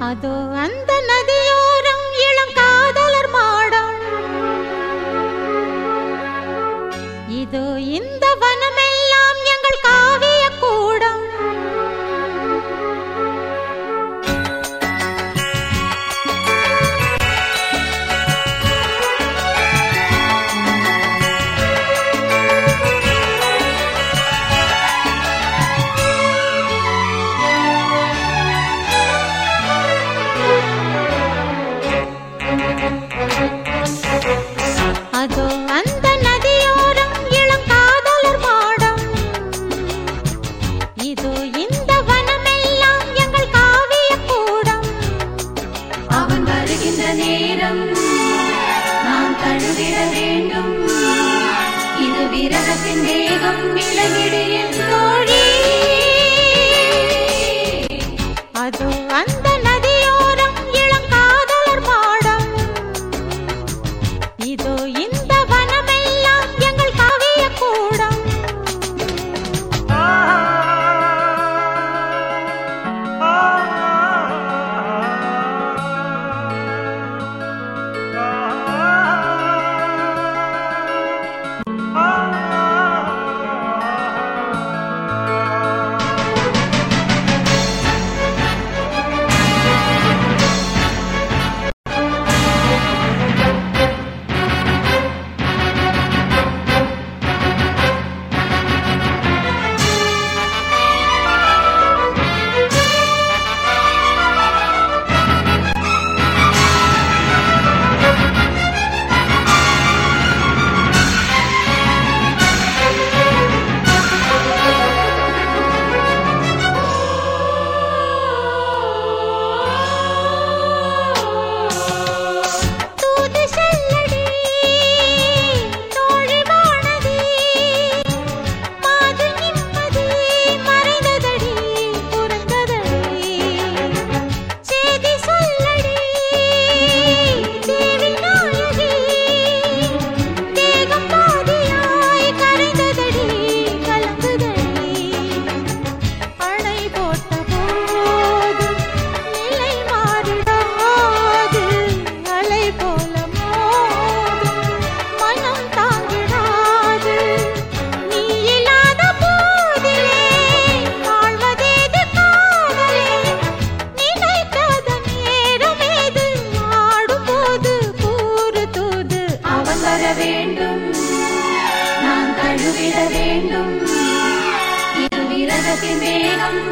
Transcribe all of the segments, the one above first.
ಅದು ಅಂದ ನದಿಯೋ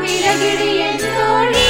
விலகிடு என் தோழி.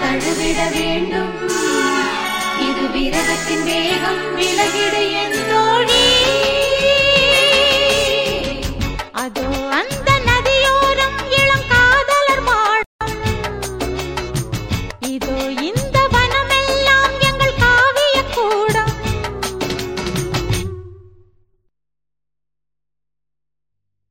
தழுவிட வேண்டும். இது விரகத்தின் வேகம் விலகிடு என் தோழி.